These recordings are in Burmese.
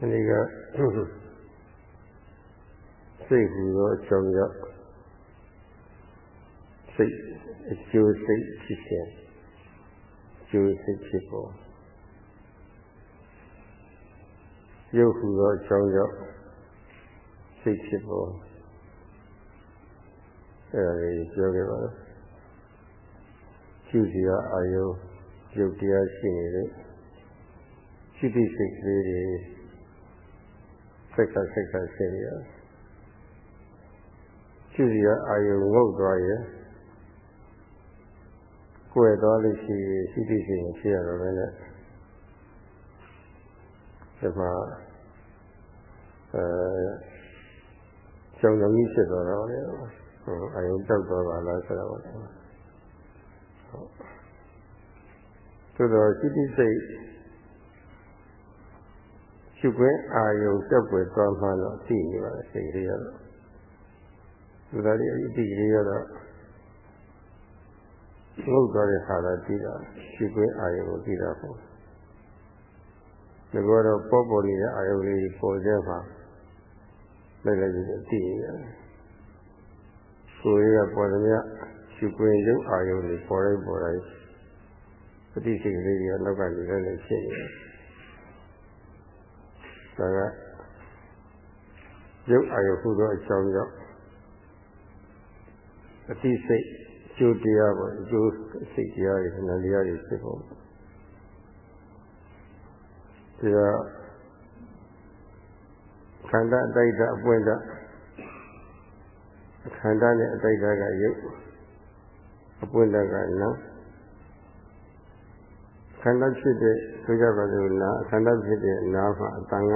ဒီကစိတ်ဟူသောအကြောင်းကြောင့်စိတ်အကျိုးစိတ်ဖြစ်ခြင်းကျိုးစိတ်ဖြစ်ပေါ်ရုပ်ဟူသောအကြောင်းကြောင့်စိတ်ဖြစ်ပေါ်အဲဒါလေးပြောခဲ့ပါတော့ကျူစီရအာယုရုပ်တရားရှိနေတဲ့ရှိသည့်စိတ်ကလေးတွေ စိတ်ကစိတ်ကရှိနေရကျူစီရအာယုငုတ်သွားရဲ့ကိုယ်သွားလို့ရှိရင်ရှိသည့်စိတ်ကိုဖြစ်ရတော့ပဲနဲ့ဒီမှာအဲကျောင်းတော်ကြီးဖြစ်သွားတော့လေအာယုတောက်သွားပါလားဆိုတော့ဟုတ်သို့တော်စိတ္တိစိတ် ရှုခွင့်အာယုတက်ွယ်သွားမှတော့သိနေပါလေစိတ်လေးရတော့သူသားလေးအတိလေးရတော့ငုတ်သွားတဲ့ခါတော့သိတာရှုခွင့်အာယုကိုသိတာပေါ့ဒီကတော့ပေါ်ပေါ်နေတဲ့အာယုလေးပေါ်တဲ့မှာလည်းလည်းသိရတယ်ကိုယ်ရပေါ်သမျှရှုခွင့်ရုပ်အာယုလေးပေါ်တိုင်းပေါ်တိုင်းပฏิစိတ်လေးတွေနောက်ကလည်းလည်းဖြစ်နေတယ် ဒါကရုပ်အာယုဟုသောအကြောင်းကြောင့်အတိစိတ်ကျိုးတရားပေါ့အကျိုးစိတ်တရားတွေနာတရားတွေဖြစ်ပေါ်ဒီတော့ခန္ဓာအတိုက်တာအပွင့်တာခန္ဓာနဲ့အတိုက်တာကရုပ်အပွင့်တာကနာခ န္ဓာဖြစ်တဲ့ဆိုကြပါစို့နာခန္ဓာဖြစ်တဲ့နာမှာအတန်က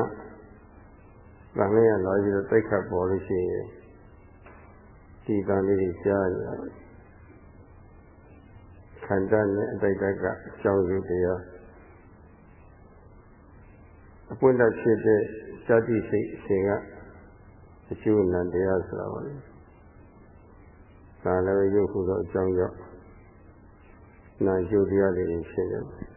တန်လေးရလာပြီးတော့တိုက်ခတ်ပေါ်လို့ရှိရင်ဒီတန်လေးကြီးကြားရတာခန္ဓာနဲ့အတိုက်တာကအကြောင်းစုတရားအပွင့်တဖြစ်တဲ့ဇာတိစိတ်အစဉ်ကအကျိုးနံတရားဆိုတာပါလေဒါလည်းရုပ်ခုသောအကြောင်းကြောင့်နာကျိုးတရားတွေဖြစ်နေတယ်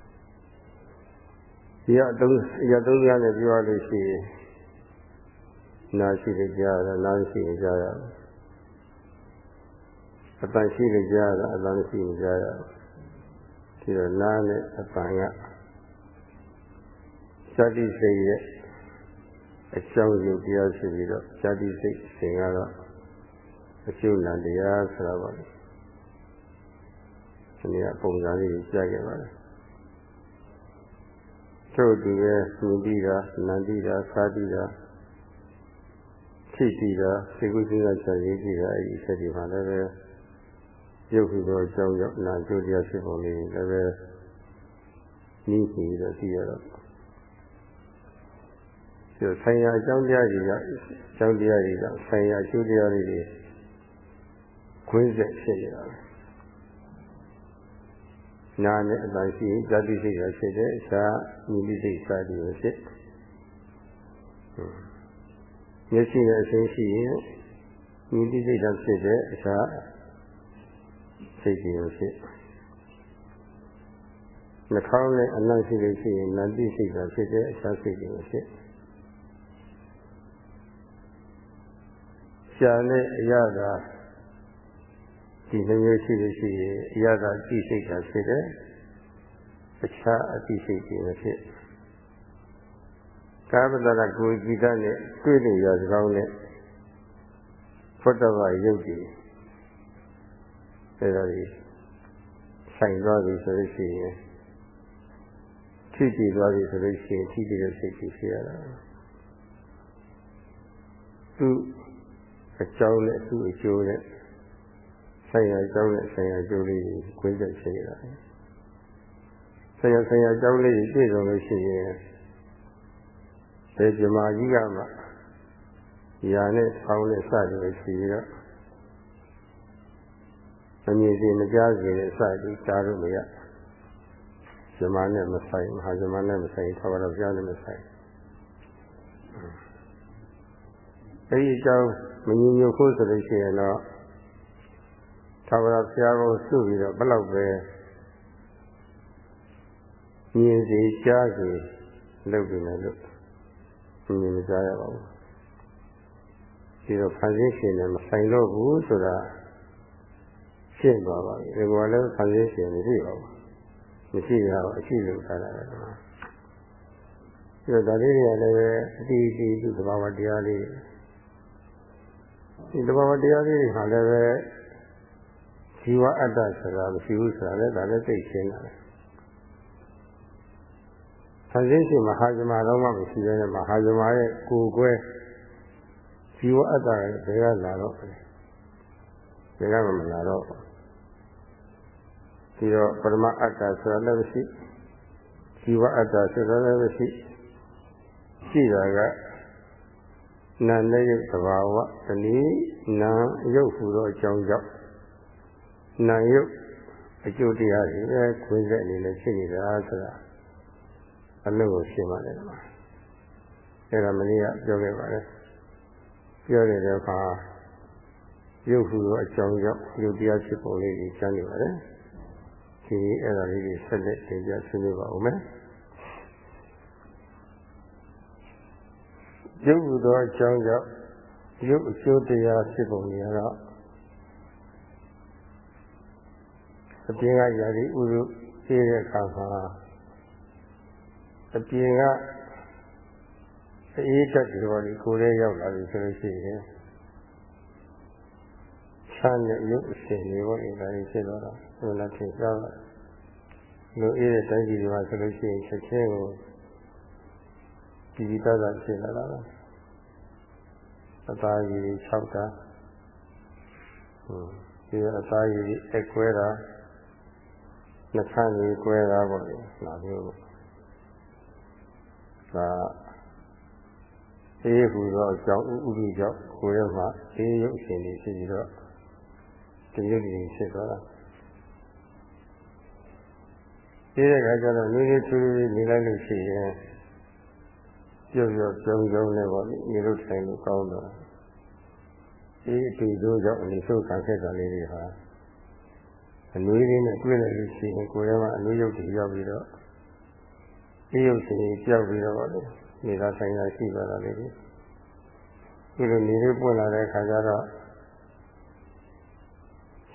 ဒီအတုံးရတုံးရနဲ့ပြောရလို့ရှိရင်နာရှိကြကြားရနာရှိကြကြားရအတန်ရှိကြကြားရအတန်ရှိကြကြားရဒီတော့နာနဲ့အတန်ကဇာတိစိတ်ရဲ့အကြောင်းရုပ်တရားရှိပြီးတော့ဇာတိစိတ်ရှင်ကတော့အကျိုးနံတရားဆိုတာပါလေဒီနေ့ပုံစံလေးကြားခဲ့ပါတယ် ထို့တူပဲမြင်ပြီးတာနံပြီးတာစားပြီးတာဖြစ်ပြီးတာစေကုသိုလ်ဆက်ရေးကြည့်တာအဲဒီဆက်ဒီမှာလည်းပဲရုပ်ခုသောအကြောင်းကြောင့်နာကျိုးတရားဖြစ်ပုံလေးလည်းပဲနည်းပြီးတော့သိရတော့ဒီဆိုင်ရာအကြောင်းတရားတွေကအကြောင်းတရားတွေကဆိုင်ရာအကျိုးတရားတွေခွင်းဆက်ဖြစ်နေတာ နာနဲ့အတန်ရှိဇာတိစိတ်ကဖြစ်တယ်အခြားမိမိစိတ်စသည်ကိုဖြစ်မျက်စိနဲ့အသိရှိရင်မိမိစိတ်ကဖြစ်တယ်အခြားစိတ်ကိုဖြစ်နှာခေါင်းနဲ့အနံ့ရှိလို့ရှိရင်နန္တိစိတ်ကဖြစ်တယ်အခြားစိတ်ကိုဖြစ်ရှားနဲ့အရသာ ဒီလိုမျိုးရှိလို့ရှိရင်အရသာသိစိတ်ကဖြစ်တယ်အခြားအသိစိတ်တွေမဖြစ်ကာမတရကိုကြည်တတ်နဲ့တွေ့လို့ရစကောင်းနဲ့ဖတ်တော်ကရုပ်ကြည်အဲဒါကြီးဆိုင်သွားပြီဆိုလို့ရှိရင်ထိတည်သွားပြီဆိုလို့ရှိရင်ထိတည်တဲ့စိတ်ကြီးဖြစ်ရတာသူအကြောင်းနဲ့သူ့အကျိုးနဲ့ ဆိုင်ရာအကြောင်းနဲ့ဆိုင်ရာအကျိုးလေးကိုခွင့်ချက်ရှိနေတာဆိုင်ရာဆိုင်ရာအကြောင်းလေးကိုပြည့်စုံလို့ရှိရင်ဒီဇမာကြီးကမှယာနဲ့ဆောင်းနဲ့စတယ်ရှိပြီးတော့မမြင်စီမကြားစီနဲ့စပြီးကြားလို့မရဇမာနဲ့မဆိုင်မဟာဇမာနဲ့မဆိုင်ထာဝရဘုရားနဲ့မဆိုင်အဲဒီအကြောင်းမငြင်းညို့ဖို့ဆိုလို့ရှိရင်တော့ သာဝရဘုရားကိုစုပြီးတော့ဘယ်လောက်ပဲမြင်စီကြားစီလုပ်ပြီးမယ်လို့မြင်မကြရပါဘူးဒီတော့ဖန်ဆင်းရှင်နဲ့မဆိုင်တော့ဘူးဆိုတာရှင်းသွားပါပြီဒီကောလည်းဖန်ဆင်းရှင်မရှိပါဘူးမရှိရအောင်အရှိလို့ထားတာပဲဒီတော့ဒါလေးတွေကလည်းအတီးတီးသူသဘာဝတရားလေးဒီသဘာဝတရားလေးတွေဟာလည်းပဲ ဇီဝအတ္တဆိုတာမရှိဘူးဆိုတာလည်းဒါလည်းသိရှင်းတာပဲဆန်စင်းရှင်မဟာဇမတော့မှမရှိဘဲနဲ့မဟာဇမရဲ့ကိုယ်ကွဲဇီဝအတ္တရဲ့ဘယ်ကလာတော့လဲဘယ်ကမှမလာတော့ဒီတော့ပရမအတ္တဆိုတာလည်းမရှိဇီဝအတ္တဆိုတာလည်းမရှိရှိတာကနာနဲ့ရုပ်သဘာဝတနည်းနာရုပ်ဟူသောအကြောင်းကြောင့် နာရုပ်အကျိုးတရားတွေပဲခွင့်ဆက်အနေနဲ့ဖြစ်နေတာဆိုတာအလုပ်ကိုရှင်းပါတယ်ကွာအဲ့ဒါမနေ့ကပြောခဲ့ပါတယ်ပြောနေတဲ့အခါရုပ်ဟူသောအကြောင်းကြောင့်ရုပ်တရားဖြစ်ပုံလေးကြီးကျမ်းနေပါတယ်ဒီအဲ့ဒါလေးကိုဆက်လက်တင်ပြဆွေးနွေးပါဦးမယ်ရုပ်ဟူသောအကြောင်းကြောင့်ရုပ်အကျိုးတရားဖြစ်ပုံတွေကတော့ အပြင်ကယာတိဥရုသိတဲ့အခါမှာအပြင်ကအေးတက်ဒီပေါ်ဒီကိုယ်လေးရောက်လာပြီဆိုလို့ရှိရင်ဆန်းတဲ့ရုပ်အရှင်တွေပေါ့ဒီဒါကြီးဖြစ်တော့တာဘယ်လိုထင်ရှားပါလူအေးတဲ့တိုင်းပြည်တွေမှာဆိုလို့ရှိရင်ချက်ချင်းကိုဒီဒီသားသားဖြစ်လာတာပဲအသားကြီး6တာဟုတ်ဒီအသားကြီးအကွဲတာ နှခမ်းကြီးကွဲတာပေါ့လေဒါမျိုးဒါအေးဟူသောအကြောင်းဥပ္ပိကြောင့်ကိုယ်ရဲ့မှာအေးရုပ်ရှင်တွေဖြစ်ပြီးတော့တရုပ်ကြီးဖြစ်သွားတာဒီတဲ့ခါကျတော့နေနေထူးထူးနေလိုက်လို့ရှိရင်ပြုတ်ပြုတ်ပြုံးပြုံးနဲ့ပေါ့လေနေလို့ထိုင်လို့ကောင်းတော့ဒီအတူတူကြောင့်အနည်းဆုံးခံခဲ့တာလေးတွေဟာ အနွေးလေးနဲ့တွေ့လိုက်လို့ရှိရင်ကိုယ်ထဲမှာအနွေးရုပ်တွေရောက်ပြီးတော့ဒီရုပ်ရှင်ကြောက်ပြီးတော့ပေါ့လေနေသာဆိုင်ရာရှိပါတာလေးတွေဒီလိုနေလေးပွင့်လာတဲ့ခါကျတော့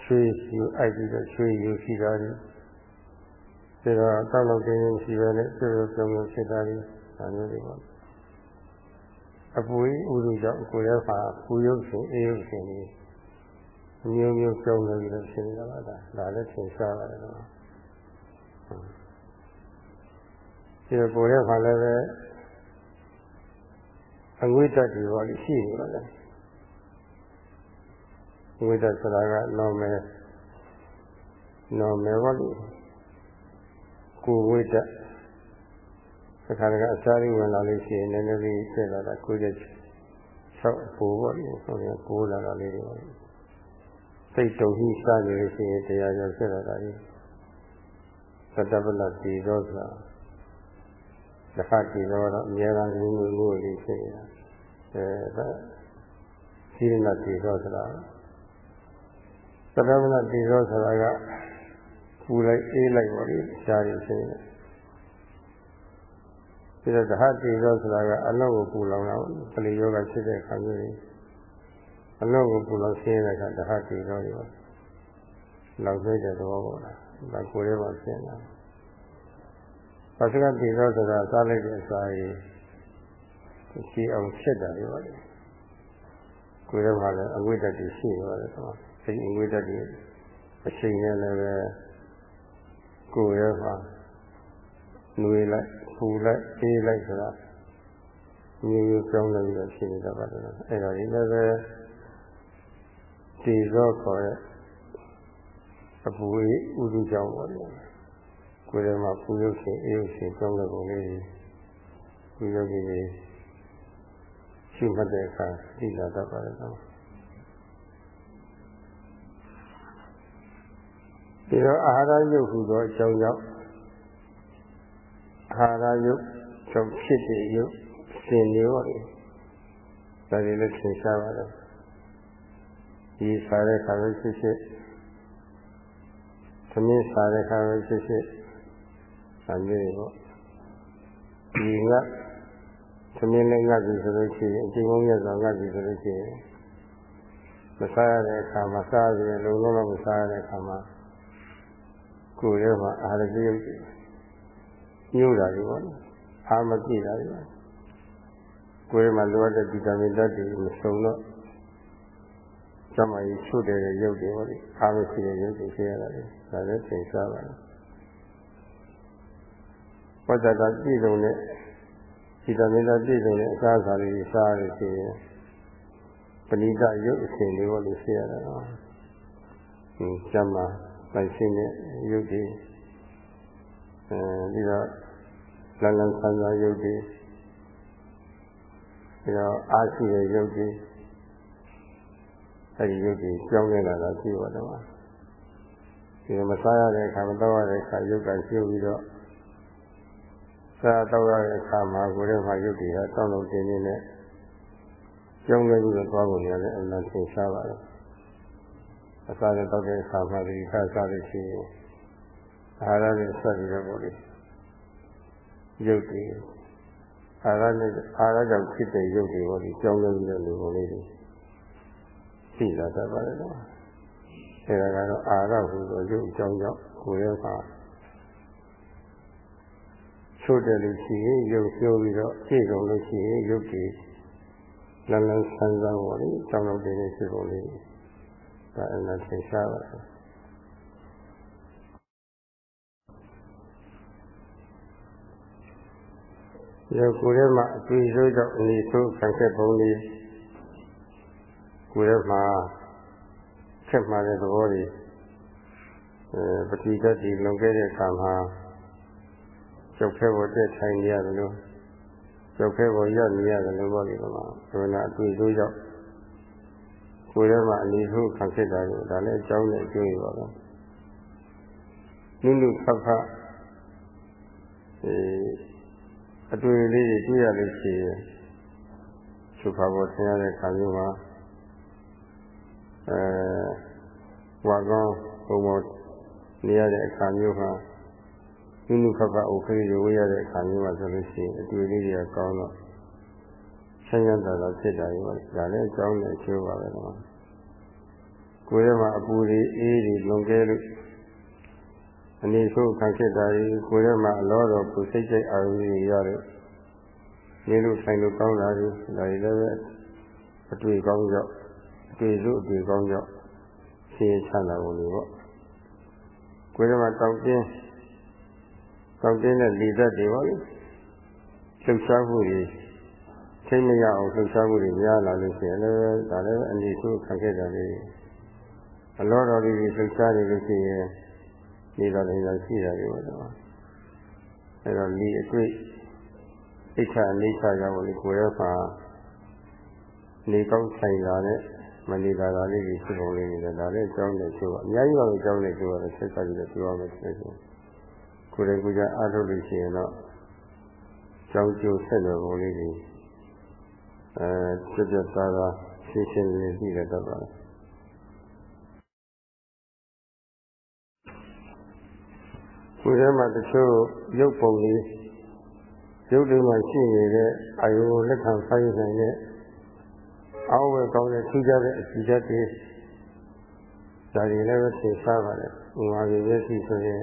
ရွှေယူအိုက်ပြီးတော့ရွှေယူရှိတာတွေဒါတော့တောက်လောက်တင်းတင်းရှိပဲနဲ့ပြုတ်ပြုံးပြုံးဖြစ်တာတွေဒါမျိုးတွေပေါ့အပူဥရုကြောင့်ကိုယ်ရဲ့ပါပူရုပ်ရှင်အေးရုပ်ရှင်တွေ မျိုးမျိုးကျုံနေပြီးတော့ဖြစ်နေတာပါဒါဒါလည်းသင်ရှားပါတယ်တော့ဒီကိုယ်ရဲ့ပါလည်းပဲအငွေ့တက်တွေပေါ့လေရှိနေပါလေဝိဒ္ဒဆိုတာက normal normal ပေါ့လေကိုဝိဒ္ဒတခါတခါအစားလေးဝင်လာလို့ရှိရင်နည်းနည်းလေးဖြစ်လာတာကိုယ်ရဲ့ဆောက်ပိုးပေါ့လေဟုတ်ရဲ့ပိုးလာတာလေးတွေပေါ့ စိတ်တုံကြီးစားနေလို့ရှိရင်တရားကျော်ဖြစ်လာတာကြီးသတ္တပလတိရောဆိုတာတခါတည်းတော့အများအားလုံးမျိုးမျိုးလေးဖြစ်နေတာအဲဒါသီရဏတိရောဆိုတာသတ္တပလတိရောဆိုတာကပူလိုက်အေးလိုက်ပါလေရှားရဖြစ်နေပြီးတော့ဓာတ်တိရောဆိုတာကအလောက်ကိုပူလောင်တာပလီယောဂဖြစ်တဲ့အခါမျိုးကြီး အလောက်ကိုပူလောင်ရှင်းတဲ့အခါဓာတ်တိရောတွေပေါ့လောက်သေးတဲ့သဘောပေါ့လားဒါကိုယ်လေးပါရှင်းတာပစ္စကတိရောဆိုတာစားလိုက်တဲ့အစာကြီးရှိအောင်ဖြစ်တာတွေပါလေကိုယ်လေးပါလည်းအဝိတ္တတိရှိပါတယ်ဆိုတော့ဒီအဝိတ္တတိအချိန်နဲ့လည်းပဲကိုယ်ရဲ့ပါနှွေလိုက်ပူလိုက်အေးလိုက်ဆိုတာမျိုးမျိုးကြောင်းနေပြီးတော့ဖြစ်နေတာပါတယ်အဲ့တော့ဒီလည်းပဲ ဒီသောခေါ်တဲ့အပူအေးဥဒုကြောင့်ပေါ့လေကိုယ်ထဲမှာပူရုပ်ရှင်အေးရုပ်ရှင်ကြောင်းတဲ့ပုံလေးတွေပူရုပ်ကြီးတွေရှိမှတ်တဲ့အခါသိလာတတ်ပါတယ်ကောဒီတော့အာဟာရယုတ်ဟူသောအကြောင်းကြောင့်အာဟာရယုတ်ကြောင့်ဖြစ်တဲ့ယုတ်ရှင်တွေပေါ့လေဒါတွေလည်းသင်ရှားပါတယ် ဒီစားတဲ့ခါပဲဖြစ်ဖြစ်သမင်းစားတဲ့ခါပဲဖြစ်ဖြစ်ဆံမျိုးတွေပေါ့ဒီကသမင်းလေးငတ်ပြီဆိုလို့ရှိရင်အချိန်ကုန်ရစွာငတ်ပြီဆိုလို့ရှိရင်မစားရတဲ့အခါမှာစားပြီးလုံလုံးလုံးမစားရတဲ့အခါမှာကိုယ်ထဲမှာအာရတိယုတ်ညှို့တာတွေပေါ့နော်အာမကြည့်တာတွေကိုယ်ထဲမှာလိုအပ်တဲ့ဗီတာမင်ဓာတ်တွေမစုံတော့ ကျမကြီးချုပ်တဲ့ရုပ်တွေပေါ့လေအာမရှိတဲ့ရုပ်တွေဖြစ်ရတာလေဒါလည်းသင်စားပါလားဝတ္တတာပြည့်စုံတဲ့ဗီတာမင်ဓာတ်ပြည့်စုံတဲ့အစားအစာတွေစားရလို့ရှိရင်ပဏိတရုပ်အစဉ်လေးပေါ့လေဖြစ်ရတာနော်ဟင်းကျမပိုင်ရှင်းတဲ့ရုပ်တွေအဲဒီတော့လန်လန်ဆန်းဆန်းရုပ်တွေပြီးတော့အားရှိတဲ့ရုပ်တွေ အဲဒီရုပ်တွေကြောင်းနေတာတော့ရှိပါတော့ဒီမစားရတဲ့အခါမတော့ရတဲ့အခါရုပ်ကရှင်းပြီးတော့စားတော့ရတဲ့အခါမှာကိုယ်ထဲမှာရုပ်တွေကတောင်းလုံးတင်းနေနဲ့ကြောင်းလဲပြီးတော့သွားပုံရတယ်အမှန်သင်ရှားပါတယ်အစားနဲ့တောက်တဲ့အခါမှာဒီခါစားလို့ရှိရင်အာဟာရနဲ့ဆက်ပြီးတော့ပေါ့လေရုပ်တွေအာရနဲ့အာရကြောင့်ဖြစ်တဲ့ရုပ်တွေပေါ့ဒီကြောင်းလဲပြီးတဲ့လူပုံလေးတွေ ရှိလာတတ်ပါတယ်နော်အဲဒါကတော့အာရဟူသောရုပ်အကြောင်းကြောင့်ကိုယ်ရဲ့မှာချို့တယ်လို့ရှိရင်ရုပ်ကျိုးပြီးတော့ဖြည့်ကုန်လို့ရှိရင်ရုပ်တွေလန်းလန်းဆန်းဆန်းပေါ့လေကြောင်းတော့တဲ့ဖြစ်ကုန်လေးဒါအမှန်သင်ရှားပါတယ်ရောကိုယ်ထဲမှာအတွေ့အကြုံကြောင့်အနေဆိုးခံခဲ့ပုံလေး ကိုယ်ထဲမှာဆက်မှတဲ့သဘောတွေအဲပฏิတတ်ဒီလုံခဲ့တဲ့အခါမှာကျောက်ခဲပေါ်တက်ထိုင်နေရတယ်လို့ကျောက်ခဲပေါ်ရောက်နေရတယ်လို့ပြောပြီးတော့မှဆိုရင်အတွေ့အကြုံကြောင့်ကိုယ်ထဲမှာအနေဆိုးခံခဲ့တာကိုဒါလည်းအကြောင်းနဲ့အကျိုးတွေပါပဲနုနုခက်ခက်အဲအတွေ့လေးတွေတွေ့ရလို့ရှိရင်သုခဘောဆင်းရတဲ့ခါမျိုးမှာ အဲဝါကောင်းဘုံပေါ်နေရတဲ့အခါမျိုးမှာနုနုခက်ခက်အိုခေးရွေးရတဲ့အခါမျိုးမှာဆိုလို့ရှိရင်အတွေ့လေးတွေကကောင်းတော့ဆင်းရဲတာတော့ဖြစ်တာရောဒါလည်းအကြောင်းနဲ့အကျိုးပါပဲတော့ကိုယ်ထဲမှာအပူတွေအေးတွေလွန်ကဲလို့အနေဆိုးခံဖြစ်တာဒီကိုယ်ထဲမှာအလောတော်ပူစိတ်စိတ်အာရုံတွေရတယ်နေလို့ဆိုင်လို့ကောင်းတာဒီဒါတွေလည်းပဲအတွေ့ကောင်းကြောက်အ တွေ့လို့အတွေ့ကောင်းကြောက်ရှင်းချမ်းသာဖို့လို့ပေါ့ကိုယ်ထဲမှာတောင်းတင်းတောင်းတင်းတဲ့လေသက်တွေပေါ့လေလှုပ်ရှားမှုတွေထိမရအောင်လှုပ်ရှားမှုတွေများလာလို့ရှိရင်လည်းဒါလည်းအနေဆိုးခံခဲ့တာလေးအလောတော်လေးတွေလှုပ်ရှားနေလို့ရှိရင်နေတော်လည်းရှိတာတွေပေါ့နော်အဲတော့ဒီအတွေ့အိဋ္ဌအိဋ္ဌရောက်လို့ကိုယ်ရဲ့မှာနေကောင်းဆိုင်တာနဲ့ မနေတာတာလေးကြီးရှိပုံလေးနေတယ်ဒါလည်းအကြောင်းနဲ့ဆိုတော့အများကြီးပါပဲအကြောင်းနဲ့ဆိုတော့ဆက်ဆက်ပြီးတော့ပြောရမယ်ဆိုရင်ကိုယ်တိုင်ကိုယ်ကြအားထုတ်လို့ရှိရင်တော့ကြောင်းကျိုးဆက်တော်ပုံလေးကြီးအဲပြပြသားသားရှင်းရှင်းလေးသိရတတ်ပါတယ်ကိုယ်ထဲမှာတချို့ရုပ်ပုံလေးရုပ်တွေမှာရှိနေတဲ့အာယုလက်ခံဖိုင်းနိုင်တဲ့ အောက်ဝဲကောင်းတဲ့ထူးခြားတဲ့အစီအစဉ်တွေဒါတွေလည်းပဲသင်စားပါတယ်။ငါကြီးရဲ့ရှိဆိုရင်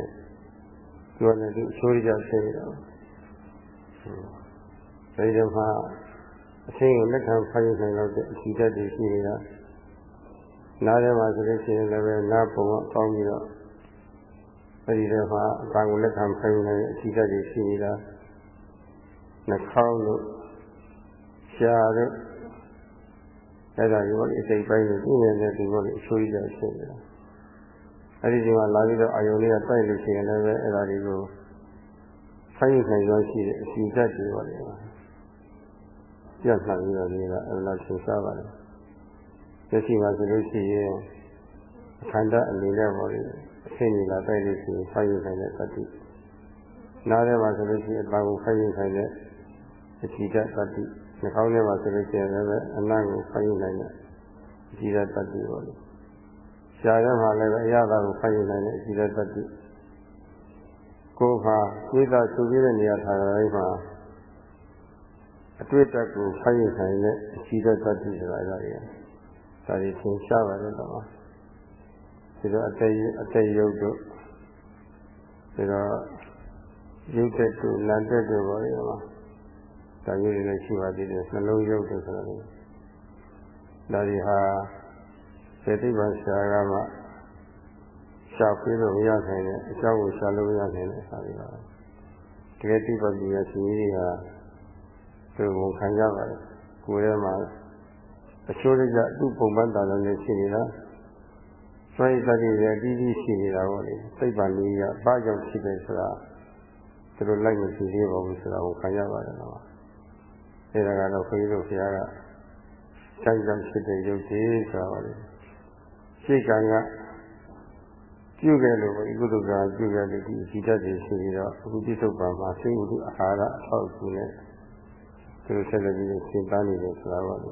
ပြောနေသူအဆိုးကြဖြစ်နေတော့အဲဒီမှာအရှင်းကိုလက်ခံဖိုင်းနိုင်တော့တဲ့အစီအစဉ်တွေရှိနေတာနားထဲမှာဆိုလို့ရှိရင်လည်းပဲနားပုံအကောင်းပြီးတော့အဲဒီထဲမှာအပန်းကိုလက်ခံဖိုင်းနိုင်တဲ့အစီအစဉ်တွေရှိနေတာနှာခေါင်းတို့ရှားတို့ အဲ့ဒါရောအစိတ်ပိုင်းကိုပြင်းနေတဲ့ဒီလိုလေးအဆိုးကြီးတဲ့ဖြစ်နေတာအဲ့ဒီဒီမှာလာပြီးတော့အာယုံလေးကတိုက်လို့ရှိရင်လည်းအဲ့ဒါတွေကိုဆိုင်ရဆိုင်ရောရှိတဲ့အစီဓာတ်တွေပါလေပြတ်နှံပြီးတော့နေတာအဲ့လိုသင်စားပါလေမျက်စိမှာဆိုလို့ရှိရင်အခန္ဓာအနေနဲ့ပါလေအဆင်းကြီးလာတိုက်လို့ရှိရင်ဆိုင်ရဆိုင်တဲ့တတိနားထဲမှာဆိုလို့ရှိရင်အပန်းကိုဆိုင်ရဆိုင်တဲ့အစီဓာတ်တတိ နှာခေါင်းထဲမှာဆိုလို့ရှိရင်လည်းအနံ့ကိုဖိုင်းနိုင်တဲ့အစီဓာတ်တတိပါလေရှားထဲမှာလည်းအရသာကိုဖိုင်းနိုင်တဲ့အစီဓာတ်တတိကိုယ်မှာသိတာသူပြတဲ့နေရာထားတိုင်းမှာအတွေ့အကြုံကိုဖိုင်ရဆိုင်တဲ့အရှိတတ်တတ်ဆိုတာအဲ့ဒါတွေဒါတွေသင်ရှားပါတယ်တော့ဒီတော့အတေအတေယုတ်တို့ဒီတော့ယုတ်တဲ့တို့လန်တဲ့တို့ပါလေမှာ ဒါမျိုးတွေလည်းရှိပါသေးတယ်နှလုံးယုတ်တို့ဆိုတာလေဒါတွေဟာစေတိပ္ပံဆရာကမှရှားပြီးလို့မရနိုင်တဲ့အကြောင်းကိုရှားလို့မရနိုင်တဲ့အခါတွေပါတကယ်တိပ္ပံပညာရှင်ကြီးတွေကသူဝန်ခံကြပါတယ်ကိုယ်ထဲမှာအချိုးရကြသူ့ပုံမှန်တာလည်းရှိနေတာဆွဲသတိတွေအတီးတီးရှိနေတာပေါ့လေစိတ်ပါလေးကဘာကြောင့်ဖြစ်တယ်ဆိုတာသူတို့လိုက်မကြည့်သေးပါဘူးဆိုတာကိုခံရပါတယ်နော် အဲဒါကတော့ခွေးတို့ဆရာကစိုက်ကြောင့်ဖြစ်တဲ့ရုပ်ကြီးဆိုတာပါလေစိတ်ကံကပြုခဲ့လို့ဒီကုသကပြုခဲ့လို့ဒီစိတ္တတွေရှိပြီးတော့အခုပြစ္ဆုတ်ပါမှာစိတ်ဝိတုအာဟာရအထောက်အကူနဲ့သူတို့ဆက်လက်ပြီးရှင်းပန်းနေတယ်ဆိုတာပါလေ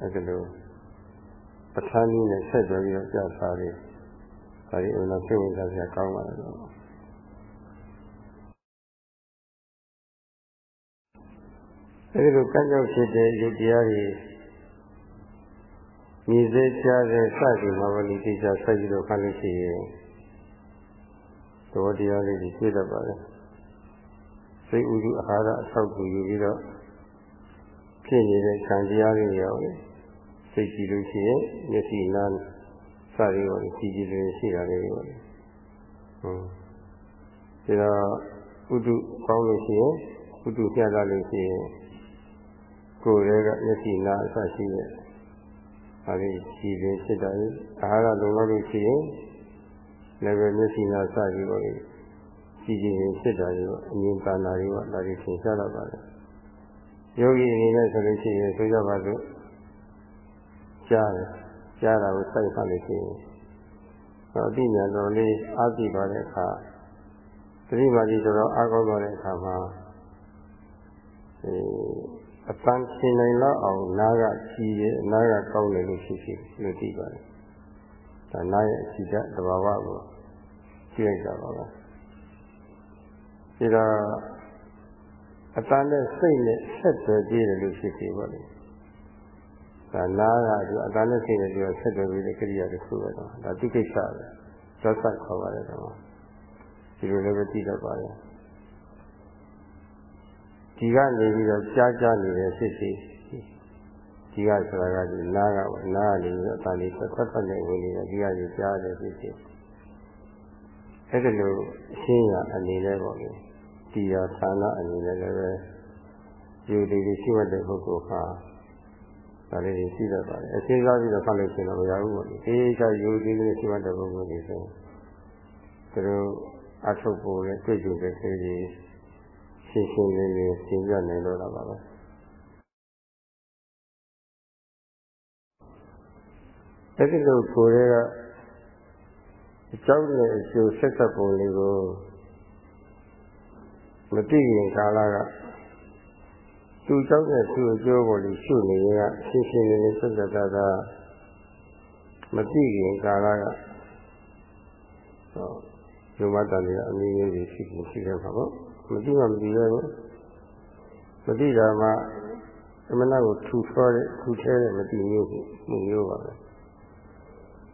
အဲဒီလိုပဋ္ဌာန်းနည်းနဲ့ဆက်သွယ်ပြီးတော့ကြားစားတယ်ဒါဒီအမှန်စိတ်ဝင်စားစရာကောင်းပါလေ အဲဒီလိုကံကြောင့်ဖြစ်တဲ့ယုတ်တရားတွေမြည်စေချာတဲ့စသည်မှာဝလိတိချဆက်ပြီးတော့ခါလို့ရှိရင်သဘောတရားလေးတွေသိတတ်ပါလေစိတ်ဥဒုအာဟာရအထောက်ကူယူပြီးတော့ဖြစ်နေတဲ့ခံတရားလေးတွေရောလေစိတ်ကြည့်လို့ရှိရင်မျက်စိနားစသည်ရောကြည့်ကြည့်လို့ရှိတာလေးရောဟုတ်ဒါတော့ဥဒုကောင်းလို့ရှိရင်ဥဒုပြတာလို့ရှိရင် ကိုယ်ရဲ့ကမျက်စိနားအစရှိတဲ့ဒါလေးကြည့်ပြီးဖြစ်တာလေအာဟာရလုံလောက်လို့ရှိရင်လည်းပဲမျက်စိနားစသည်ရောလေကြည်ကြည်ရင်ဖြစ်တာတွေအမြင်ပါဏာတွေကဒါတွေသင်ရှားတော့ပါတယ်ယောဂီအနေနဲ့ဆိုလို့ရှိရင်ဆိုကြပါစို့ကြားတယ်ကြားတာကိုစိုက်ဖတ်လို့ရှိရင်တော့အတိညာတော်လေးအားကြည့်ပါတဲ့အခါသတိပါတိတော်အားကောင်းသွားတဲ့အခါမှာအဲ အပန်းရှင်းနိုင်လောက်အောင်နားကကြည်ရဲ့နားကကောင်းတယ်လို့ရှိရှိလို့သိပါတယ်ဒါနားရဲ့အကြည့်တဘာဝကိုကြည့်လိုက်တာပါပဲဒီတော့အတန်နဲ့စိတ်နဲ့ဆက်သွယ်ကြည့်တယ်လို့ဖြစ်ပြီပေါ့လေဒါနားကဒီအတန်နဲ့စိတ်နဲ့ဒီဆက်သွယ်ပြီးတဲ့ကိရိယာတစ်ခုပဲတော့ဒါတိကိစ္စပဲဇောဆက်ခေါ်ပါတယ်တော့ဒီလိုလည်းပဲသိတတ်ပါရဲ့ ဒီကနေပြီးတော့ကြားကြားနေတဲ့ဖြစ်စီဒီကဆိုတာကဒီနားကနားကနေပြီးတော့အတန်လေးဆက်ဆက်နဲ့ဝင်နေတယ်ဒီကကြီးကြားတယ်ဖြစ်စီအဲ့ဒါလိုအရှင်းရအနေနဲ့ပေါ့လေတရားဌာနအနေနဲ့လည်းပဲယူတည်ပြီးရှိမှတ်တဲ့ပုဂ္ဂိုလ်ဟာဒါလေးတွေရှိတတ်ပါတယ်အရှင်းစားပြီးတော့ဖတ်လို့ရှိရင်တော့မရဘူးပေါ့လေအေးကယူတည်ပြီးရှိမှတ်တဲ့ပုဂ္ဂိုလ်တွေဆိုသူတို့အထုတ်ဖို့နဲ့တွေ့ကြုံတဲ့စိတ်ကြီး ရှင်းရှင်းလင်းလင်းရှင်းပြနိုင်တော့တာပါပဲအဲ့ဒီလိုကိုယ်ရဲ့အကြောင်းနဲ့အကျိုးဆက်သက်ပုံလေးကိုမသိရင်ကာလကသူ့ကြောင့်နဲ့သူ့အကျိုးကိုရှုနေရင်ကရှင်းရှင်းလင်းလင်းသက်သက်သာသာမသိရင်ကာလကဟောယုံမတန်တွေအနည်းငယ်ကြီးရှိကိုရှိခဲ့ပါတော့ မသိမှမသိရဘူးမသိတာမှအမနာကိုထူဆွဲတဲ့ထူထဲတဲ့မသိမျိုးကိုမှုမျိုးပါပဲ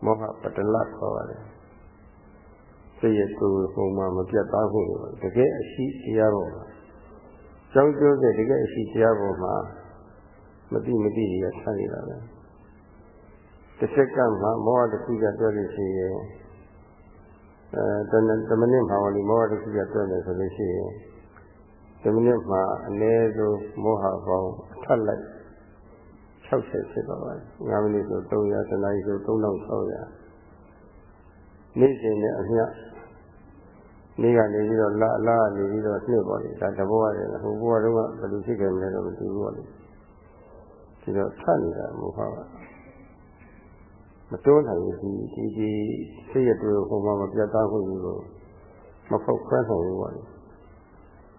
မောဟပတ္တလခေါ်ပါတယ်စိတ်ရဲ့ကိုယ်ပုံမှန်မပြတ်သားဖို့တကယ်အရှိတရားပေါ်မှာကြောင်းကျိုးတဲ့တကယ်အရှိတရားပေါ်မှာမတိမတိရဆန်းနေတာပဲတစ်စက္ကန့်မှာမောဟတစ်ခုကတွဲလို့ရှိရင် အဲတမနစ်မှာဝင်မောဟတစ်ခုကတွဲတယ်ဆိုလို့ရှိရင်တမနစ်မှာအနည်းဆုံးမောဟပေါင်းအထက်လိုက်60ဖြစ်သွားပါတယ်9မိနစ်ဆို300တနာရီဆို3600နေ့စဉ်နဲ့အမျှနေ့ကနေပြီးတော့လာလာနေပြီးတော့နှစ်ပေါ့လေဒါတဘောရတယ်ဟိုဘဝတော့ဘယ်လိုဖြစ်ခဲ့မလဲတော့မသိဘူးပေါ့လေဒီတော့ထပ်နေတာမဟုတ်ပါဘူး မတိုးနိုင်ဘူးဒီဒီဒီစိတ်ရတူဟိုမှာမပြတ်သားဘူးကိုမဖောက်ခွဲနိုင်ဘူးပေါ့လေ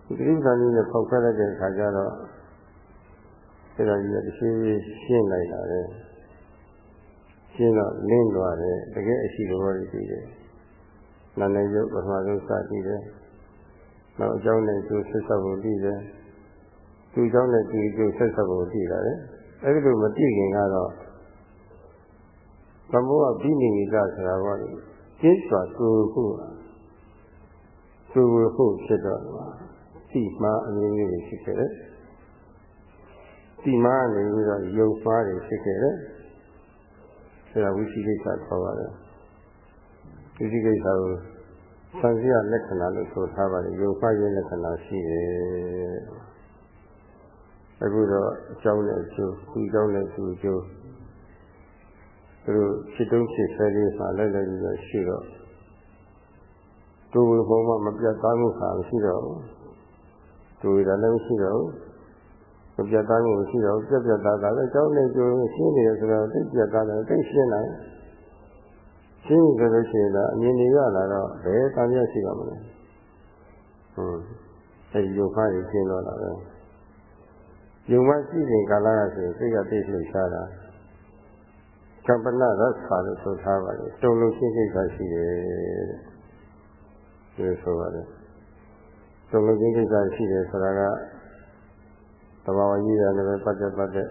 ဒီကိစ္စလေးနဲ့ဖောက်ခွဲလိုက်တဲ့အခါကျတော့စိတ်တော်ကြီးကတစ်ချိန်ချင်းရှင်းလိုက်တာလေရှင်းတော့လင်းသွားတယ်တကယ်အရှိတော်ကြီးရှိတယ်နာနေရုပ်ပထမဆုံးစကြည့်တယ်နောက်အကြောင်းနဲ့သူဆက်ဆက်ဖို့ကြည့်တယ်သူအကြောင်းနဲ့သူအကျိုးဆက်ဆက်ဖို့ကြည့်တာလေအဲဒီလိုမကြည့်ခင်ကတော့ သဘောကပြီးနေကြဆိုတာကကျင်းစွာသူခုသူခုဖြစ်တော့ဒီမှာအမျိုးမျိုးတွေဖြစ်ခဲ့တယ်ဒီမှာနေပြီးတော့ယုံမှားတွေဖြစ်ခဲ့တယ်ဆရာဝိသိကိစ္စခေါ်ပါတယ်ဝိသိကိစ္စကိုသံဃာလက္ခဏာလို့ဆိုထားပါတယ်ယုံမှားရဲ့လက္ခဏာရှိတယ်အခုတော့အကြောင်းနဲ့အကျိုးဒီအကြောင်းနဲ့သူအကျိုး သူတို့ဖြစ်တုံးဖြစ်ဆဲလေးမှာလိုက်လိုက်ပြီးတော့ရှိတော့တူဘုံမှာမပြတ်သားမှုခါမရှိတော့ဘူးတူရလည်းမရှိတော့ဘူးမပြတ်သားမှုမရှိတော့ပြက်ပြတ်သားတာလည်းအကြောင်းနဲ့အကျိုးရှင်းနေတယ်ဆိုတော့သိပြတ်သားတယ်သိရှင်းနိုင်ရှင်းပြီဆိုလို့ရှိရင်တော့အမြင်တွေရလာတော့ဘယ်တန်ရရှိတော့မလဲဟုတ်အဲဒီယုတ်ခါကြီးရှင်းတော့လာပဲယုံမရှိတဲ့ကာလကဆိုစိတ်ကသိလှရှားတာ ကမ္ပနရသလို့ဆိုထားပါတယ်တုံလုံးရှင်းစိတ်ကရှိတယ်တဲ့ဒီဆိုပါတယ်တုံလုံးရှင်းစိတ်ကရှိတယ်ဆိုတာကသဘာဝကြီးရတယ်ပဲပတ်သက်ပတ်သက်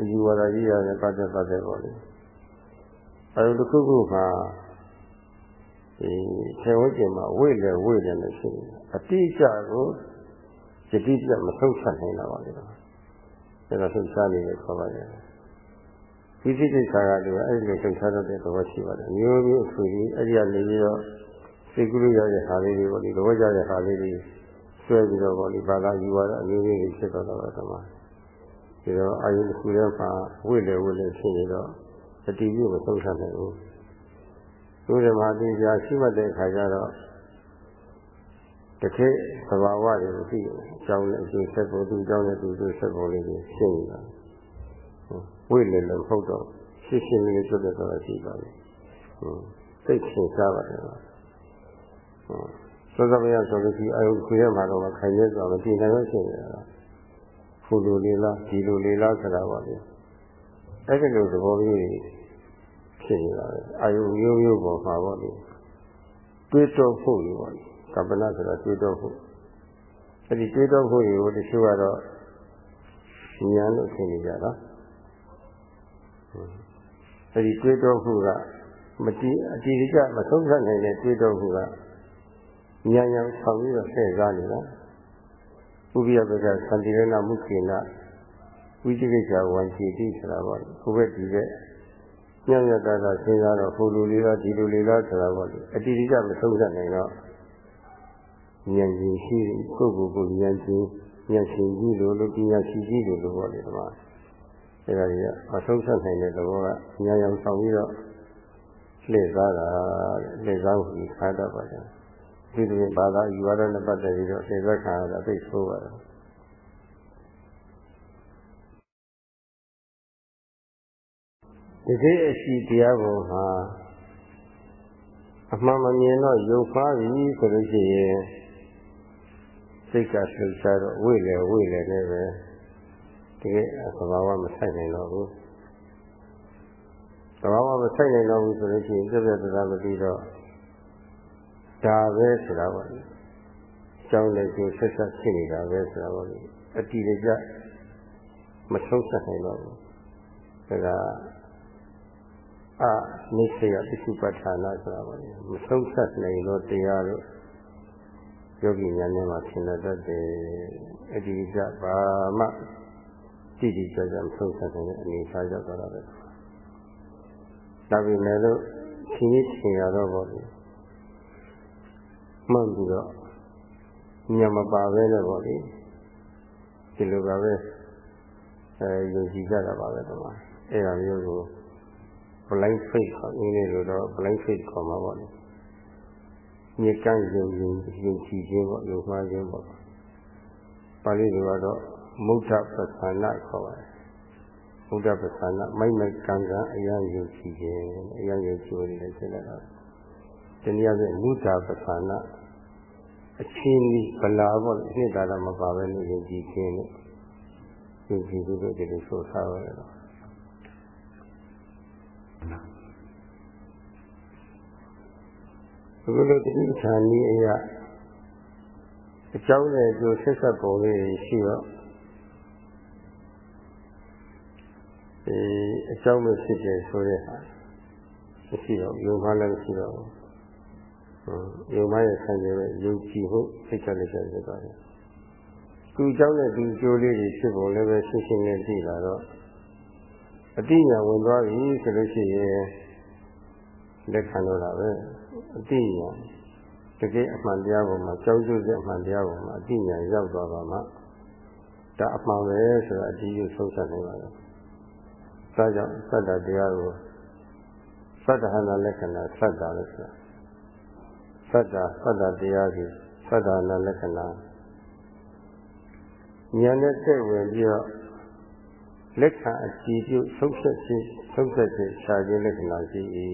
အယူဝါဒကြီးရတယ်ပတ်သက်ပတ်သက်ပေါ့လေအဲဒီတစ်ခုခုမှာဒီထေဝကျင်မှာဝိလေဝိလေနဲ့ရှိတယ်အတိအကျကိုယတိပြတ်မဆုံးဖြတ်နိုင်တာပါလေအဲ့ဒါလှုပ်ရှားနေတယ်ခေါ်ပါတယ် ဒီစိတ်ကိစ္စကလည်းအဲ့ဒီလိုလှုပ်ရှားတဲ့သဘောရှိပါတယ်မျိုးမျိုးအဆွေကြီးအဲ့ဒီကနေပြီးတော့စိတ်ကူးလို့ရတဲ့ဟာလေးတွေပေါ့ဒီသဘောကျတဲ့ဟာလေးတွေဆွဲပြီးတော့ပေါ့ဒီဘာသာယူရတဲ့အမျိုးမျိုးတွေဖြစ်တော့တော့တမဒီတော့အာယုတစ်ခုတည်းမှာဝိလေဝိလေဖြစ်နေတော့အတိပြုမဆုံးဖြတ်နိုင်ဘူးသူဓမ္မတိကြာရှိမှတ်တဲ့အခါကျတော့တခေသဘာဝတွေကိုသိတယ်အကြောင်းနဲ့အကျိုးဆက်ဖို့သူအကြောင်းနဲ့သူအကျိုးဆက်ဖို့လေးတွေရှင်းနေတာ ဝိလေလည်းဟုတ်တော့ရှင်းရှင်းလေးကျွတ်တဲ့တော့ရှိပါပြီသိချင်စားပါတယ်သောသမယဆိုလို့ဒီအယုခွေရမှာတော့ခိုင်ရဲဆိုတော့ဒီနိုင်ရရှိနေတာဖူလိုလေးလားဒီလိုလေးလားဆိုတာပါလေအဲ့ဒီလိုသဘောမျိုးတွေဖြစ်နေတာပဲအယုမျိုးမျိုးပေါ်မှာပေါ့လေတွေးတောဖို့လို့ပေါ့လေကပ္ပနာဆိုတာတွေးတောဖို့အဲ့ဒီတွေးတောဖို့ကိုတချို့ကတော့ဉာဏ်လို့ထင်နေကြတာ အဲ့ဒီတွေးတောဖို့ကမတိအတိအကျမဆုံးဖြတ်နိုင်တဲ့တွေးတောဖို့ကဉာဏ်ရောင်ဆောင်ပြီးတော့ဆဲစားနေတာဥပိယပကသန္တိရဏမုခိနဝိจิကိစ္စဝံချီတိဆိုတာပေါ့လေကိုယ့်ဘက်ဒီဘက်ညံ့ညံ့တာတာစဉ်းစားတော့ဟိုလိုလေးလားဒီလိုလေးလားဆိုတာပေါ့လေအတိအကျမဆုံးဖြတ်နိုင်တော့ဉာဏ်ရှင်ရှိကိုယ့်ကိုယ်ကိုဉာဏ်ရှင်ဉာဏ်ရှင်ကြီးလို့လို့ပညာရှိကြီးလို့လို့ပေါ့လေဒီမှာအဲ ဒါကြီးအဆုံးဖြတ်နိုင်တဲ့သဘောကဉာဏ်ရောင်ဆောင်ပြီးတော့လှည့်စားတာလှည့်စားဖို့ခါတော့ပါတယ်ဒီလိုဘာသာယူရတဲ့ပတ်သက်ပြီးတော့လှည့်စားခါရတာသိဆိုးပါတယ်ဒီကိအရှိတရားပေါ်မှာအမှန်မမြင်တော့ယုတ်ဖားပြီဆိုလို့ရှိရင်စိတ်ကလှုပ်ရှားတော့ဝိလေဝိလေနဲ့ပဲ ဒီကိသဘာဝမဆိုင်နိုင်တော့ဘူးသဘာဝမဆိုင်နိုင်တော့ဘူးဆိုလို့ရှိရင်ပြည့်ပြည့်သားမသိတော့ဒါပဲဆိုတာပေါ့လေကျောင်းလည်းကျိုးဆက်ဆက်ဖြစ်နေတာပဲဆိုတာပေါ့လေအတိအကျမဆုံးဆက်နိုင်တော့ဘူးဒါကအာနိစ္စယပစ္စုပ္ပထာနာဆိုတာပါလေမဆုံးဖြတ်နိုင်တော့တရားလို့ယောဂီညာနဲ့မှသင်တတ်တယ်အဒီကဘာမှ တိတိကျကျမဆုံးဖြတ်နိုင်တဲ့အနေအထားရောက်သွားတာပဲဒါပေမဲ့လို့ရှင်ကြီးထင်ရတော့ပေါ့လေမှန်ပြီးတော့ညမပါပဲနဲ့ပေါ့လေဒီလိုပါပဲအဲယုံကြည်ကြတာပါပဲတော့အဲ့ဒါမျိုးကို blind faith ခေါ်အင်းလေးလိုတော့ blind faith ခေါ်မှာပေါ့လေမြေကန့်ယုံယုံယုံကြည်ခြင်းပေါ့ယုံမှားခြင်းပေါ့ပါဠိလိုကတော့ မုဒ္ဒပသနာခေါ်ပါတယ်မုဒ္ဒပသနာမိုက်မိုက်ကံကံအယံယုံကြည်ခြင်းအယံယုံကြည်လို့လည်းဖြစ်လာတာတနည်းအားဖြင့်မုဒ္ဒပသနာအချင်းကြီးဗလာပေါ့လေနှစ်သာရမပါပဲလို့ယုံကြည်ခြင်းနဲ့ယုံကြည်လို့ဒီလိုဆိုထားရတယ်အခုလိုတိဋ္ဌာန်ဤအရာအကြောင်းနဲ့အကျိုးဆက်ဆက်ပုံလေးရှိတော့ အကြောင်းမဖြစ်တယ်ဆိုတဲ့ဟာမရှိတော့ယုံမှလည်းမရှိတော့ဘူးယုံမှရဲ့ဆံကြပဲယုံကြည်ဖို့စိတ်ချလက်ချဖြစ်သွားတယ်သူเจ้าနဲ့သူကြိုးလေးတွေဖြစ်ပုံလည်းပဲရှင်းရှင်းနဲ့သိလာတော့အတိညာဝင်သွားပြီဆိုလို့ရှိရင်လက်ခံတော့တာပဲအတိညာတကယ်အမှန်တရားပေါ်မှာကြောက်ရွံ့တဲ့အမှန်တရားပေါ်မှာအတိညာရောက်သွားပါမှဒါအမှန်ပဲဆိုတာအတိအကျဆုံးဖြတ်နိုင်ပါတော့။ ဒါကြောင့်သတ္တတရားကိုသတ္တဟနာလက္ခဏာသတ္တလို့ဆိုတာသတ္တသတ္တတရားကြီးသတ္တနာလက္ခဏာဉာဏ်နဲ့တက်ဝင်ပြီးတော့လက်ခံအကြည့်ပြုဆုံးဖြတ်ခြင်းဆုံးဖြတ်ခြင်းခြာခြင်းလက္ခဏာရှိ၏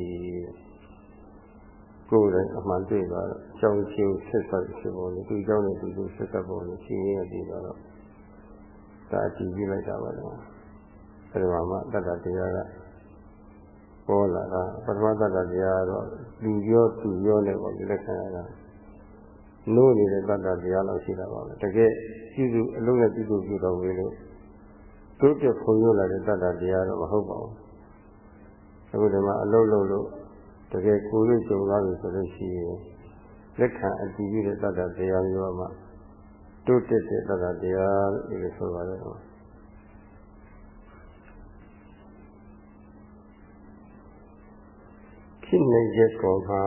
ကိုယ်တိုင်အမှန်တွေ့သွားတော့အကြောင်းချင်းဆက်ဆက်ဖြစ်ပေါ်နေသူအကြောင်းနဲ့သူသူဆက်ဆက်ပေါ်နေရှိရည်ပြီးတော့ဒါအကြည့်ပြုလိုက်တာပါတော့ အဲဒီမှာမှတတ္တတရားကပေါ်လာတာပထမတတ္တတရားတော့လူရောသူရောနဲ့ပေါ့ဒီလက္ခဏာကနိုးနေတဲ့တတ္တတရားလောက်ရှိတာပါပဲတကယ်ပြုစုအလုံးနဲ့ပြုစုပြုတော်ဝေလို့တိုးတက်ဖွံ့ဖြိုးလာတဲ့တတ္တတရားတော့မဟုတ်ပါဘူးအခုဒီမှာအလုံးလုံးလို့တကယ်ကိုယ်လို့ကြုံသွားပြီဆိုလို့ရှိရင်လက်ခံအတည်ပြုတဲ့တတ္တတရားမျိုးမှတိုးတက်တဲ့တတ္တတရားလို့ဒီလိုဆိုပါတယ် ဖြစ်နေတဲ့ပုံမှာ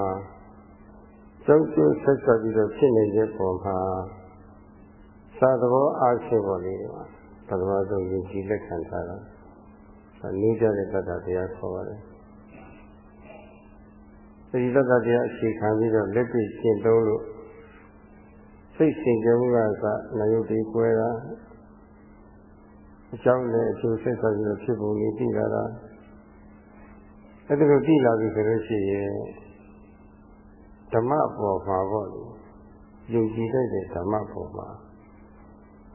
ကြောက်ရွံ့ဆက်ဆက်ပြီးတော့ဖြစ်နေတဲ့ပုံမှာသာသဘောအားဖြင့်ပေါ်လေပါပထမဆုံးယဉ်ကျေးလက်ခံထားတာနေကြတဲ့တတ္တတရားခေါ်ပါတယ်ဒီတတ္တတရားအခြေခံပြီးတော့လက်တွေ့ရှင်းသုံးလို့စိတ်ရှင်ကြမှုကစနာယုတ်တွေကွဲတာအကြောင်းနဲ့အကျိုးဆက်ဆက်ပြီးတော့ဖြစ်ပုံလေးသိလာတာ အဲ့ဒါလိုသိလာပြီဆိုလို့ရှိရင်ဓမ္မပေါ်မှာပေါ့လေယုံကြည်တဲ့ဓမ္မပေါ်မှာ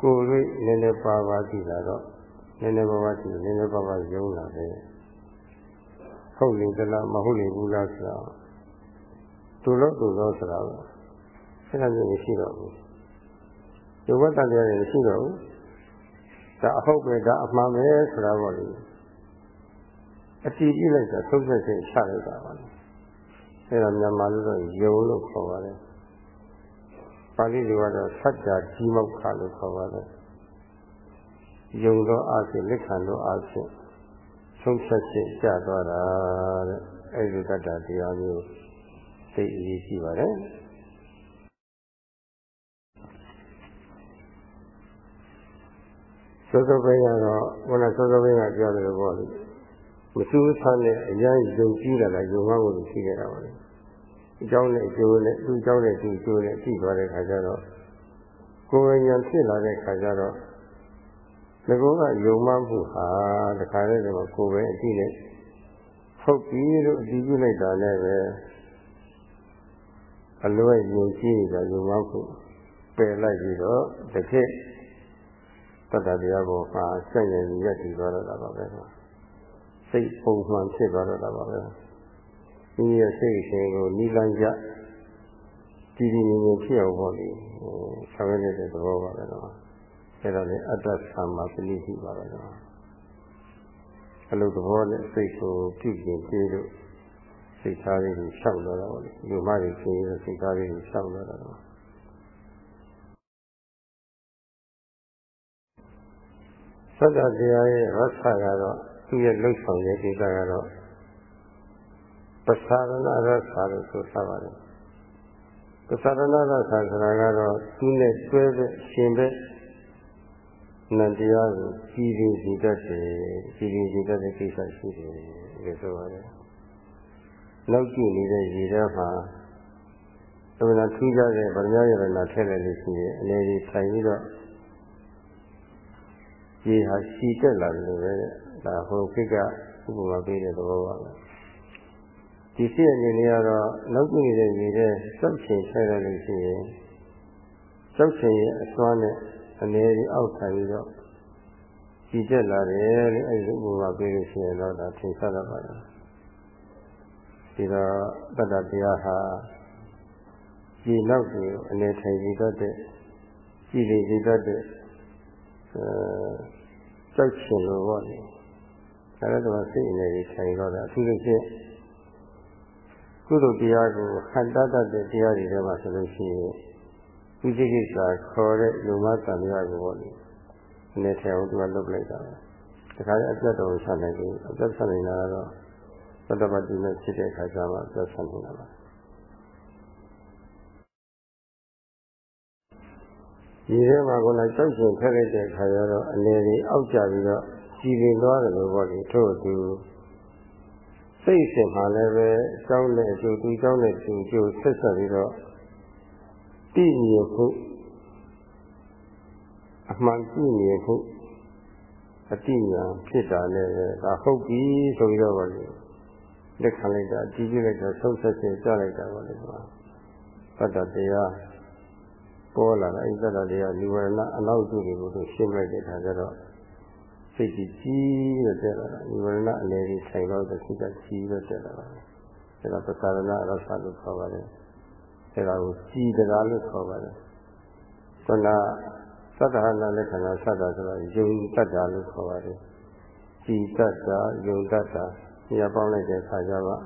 ကိုယ်လေးနည်းနည်းပါးပါးသိလာတော့နည်းနည်းပါးပါးသိနည်းနည်းပါးပါးယုံလာတယ်ဟုတ်လေသလားမဟုတ်လေဘူးလားဆိုတာသူလို့သူလို့ဆိုတာပဲအဲ့ဒါမျိုးမရှိတော့ဘူးယုံဝတ္တတရားတွေမရှိတော့ဘူးဒါအဟုတ်ပဲဒါအမှန်ပဲဆိုတာပေါ့လေ အတည်ပြုလိုက်တာသုံးသက်ချက်ချလိုက်တာပါအဲ့ဒါမြန်မာလိုတော့ယုံလို့ခေါ်ပါတယ်ပါဠိလိုကတော့သတ္တာဒီမောက္ခလို့ခေါ်ပါတယ်ယုံသောအဖြစ်လက်ခံသောအဖြစ်သုံးသက်ချက်ကြသွားတာတဲ့အဲ့ဒီတတ္တာတရားမျိုးသိအရေးကြီးပါတယ်သောသောဘိကတော့ဘုရားသောသောဘိကပြောတယ်ပေါ့လေ မစူးဆန်းတဲ့အရင်ယုံကြည်လာတာယုံမှကိုရှိခဲ့တာပါလေအကြောင်းနဲ့အကျိုးနဲ့သူ့အကြောင်းနဲ့သူ့အကျိုးနဲ့သိသွားတဲ့ခါကျတော့ကိုယ်ဉာဏ်ဖြစ်လာတဲ့ခါကျတော့ဒီကောကယုံမှမှုဟာတခါတည်းကကိုယ်ပဲအကြည့်နဲ့ဟုတ်ပြီလို့အတည်ပြုလိုက်တာလည်းပဲအလွဲယုံကြည်နေတာယုံမှမှုပယ်လိုက်ပြီးတော့တကယ်တတ္တတရားပေါ်မှာစက်ရင်ရက်တည်သွားတော့တာပါပဲ စိတ်ပုံမှန်ဖြစ်သွားတော့တာပါပဲဒီရဲ့စိတ်ရှင်ကိုနိလန်းကြတည်တည်ငြိမ်ငြိမ်ဖြစ်အောင်ပေါ့လေဆောင်ရွက်နေတဲ့သဘောပါပဲတော့အဲ့ဒါလည်းအတ္တသံမာပလိရှိပါပဲတော့အလုပ်သဘောနဲ့စိတ်ကိုပြုကျင်ပြေးလို့စိတ်သားလေးကိုရှောက်တော့တာပေါ့လေလူမတွေရှင်ရစိတ်သားလေးကိုရှောက်တော့တာတော့သတ္တတရားရဲ့ရသကတော့ သူ့ရဲ့လှုပ်ဆောင်ရဲ့ဒေသကတော့ပသရဏရသလို့ဆိုထားပါတယ်ပသရဏရသဆိုတာကတော့သူနဲ့တွဲတဲ့ရှင်တဲ့နန္တရားကိုကြီးကြီးစီတတ်တယ်ကြီးကြီးစီတတ်တဲ့ကိစ္စရှိတယ်လို့ဆိုပါတယ်နောက်ကြည့်နေတဲ့ရေထဲမှာသမဏထူးကြတဲ့ဗရမယရဏထည့်လိုက်လို့ရှိရင်အနေကြီးထိုင်ပြီးတော့ရေဟာစီတက်လာတယ်လို့ပဲ ဒါဟိုခိကဥပမာပေးတဲ့သဘောပါပဲဒီစိတ်အနေနဲ့ကတော့နောက်ကြည့်နေတဲ့ရေထဲစောက်ချင်ထည့်လိုက်လို့ရှိရင်စောက်ချင်ရဲ့အစွမ်းနဲ့အနေကြီးအောက်ခံပြီးတော့စီတက်လာတယ်လို့အဲဒီဥပမာပေးလို့ရှိရင်တော့ဒါထင်ရှားတော့ပါတယ်ဒီတော့တတ္တတရားဟာဒီနောက်ကိုအနေထိုင်ပြီးတတ်တဲ့ကြည်လင်ပြီးတတ်တဲ့အဲကြောက်ရှင်လို့ပေါ့လေ ဒါလည်းတော့စိတ်အနေနဲ့ဆိုင်တော့တာအထူးသဖြင့်ကုသိုလ်တရားကိုဟန်တတ်တဲ့တရားတွေထဲမှာဆိုလို့ရှိရင်ဝိသိကိစ္စခေါ်တဲ့လူမသံဃာကိုပေါ့လေအနေထဲအောင်သူကလုပ်လိုက်တာပဲဒါကြတဲ့အပြတ်တော်ဆက်နိုင်တယ်အပြတ်ဆက်နိုင်တာကတော့သတ္တပတိနဲ့ဖြစ်တဲ့အခါကျမှအပြတ်ဆက်နိုင်တာပါဒီထဲမှာကလည်းကြောက်ရှင်ထက်လိုက်တဲ့အခါကျတော့အနေတွေအောက်ကျပြီးတော့ ကြည်ရင်သွားတယ်လို့ပေါ့လေထို့သူစိတ်ရှင်မှလည်းပဲကြောင်းနဲ့အကျိုးသူကြောင်းနဲ့သူကျိုးဆက်ဆက်ပြီးတော့တည်မြဲဖို့အမှန်တည်မြဲဖို့အတိညာဖြစ်တာလည်းဒါဟုတ်ပြီဆိုပြီးတော့ပါလေလက်ခံလိုက်တာအကြည့်ကြည့်လိုက်တာဆုံးဖြတ်ချက်ကြလိုက်တာပါလေကွာတတ္တတရားပေါ်လာတာအဲဒီတတ္တတရားနိဝရဏအနောက်ကျတွေကိုသူရှင်းလိုက်တဲ့အခါကျတော့ စိတ်ကြီးကြီးလို့တက်လာတာနိဝရဏအလေကြီးဆိုင်တော့စိတ်ကကြီးလို့တက်လာတာအဲဒါပသရဏအရသလို့ခေါ်ပါတယ်အဲဒါကိုကြီးတရားလို့ခေါ်ပါတယ်ခုနသတ္တဟနာလက္ခဏာသတ္တဆိုတာယုံတတ်တာလို့ခေါ်ပါတယ်ကြည်တတ်တာယုံတတ်တာဒီအပေါင်းလိုက်တဲ့အခါကျတော့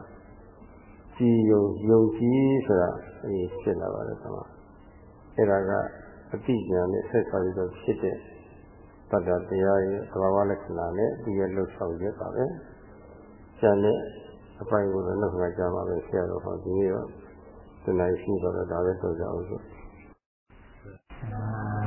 ကြည်ယုံယုံကြည်ဆိုတာအဲဖြစ်လာပါတယ်ကွာအဲဒါကအတိညာနဲ့ဆက်ဆံပြီးတော့ဖြစ်တဲ့ တတ္တတရားရဲ့သဘာဝလက္ခဏာနဲ့ဒီရဲ့လှုပ်ဆောင်ရပါပဲ။ကျန်တဲ့အပိုင်းကိုလည်းနောက်ခါကြာမှာပဲဆရာတော်ဟောဒီနေ့တော့တဏှာရှိတော့ဒါပဲဆိုကြအောင်ဆို။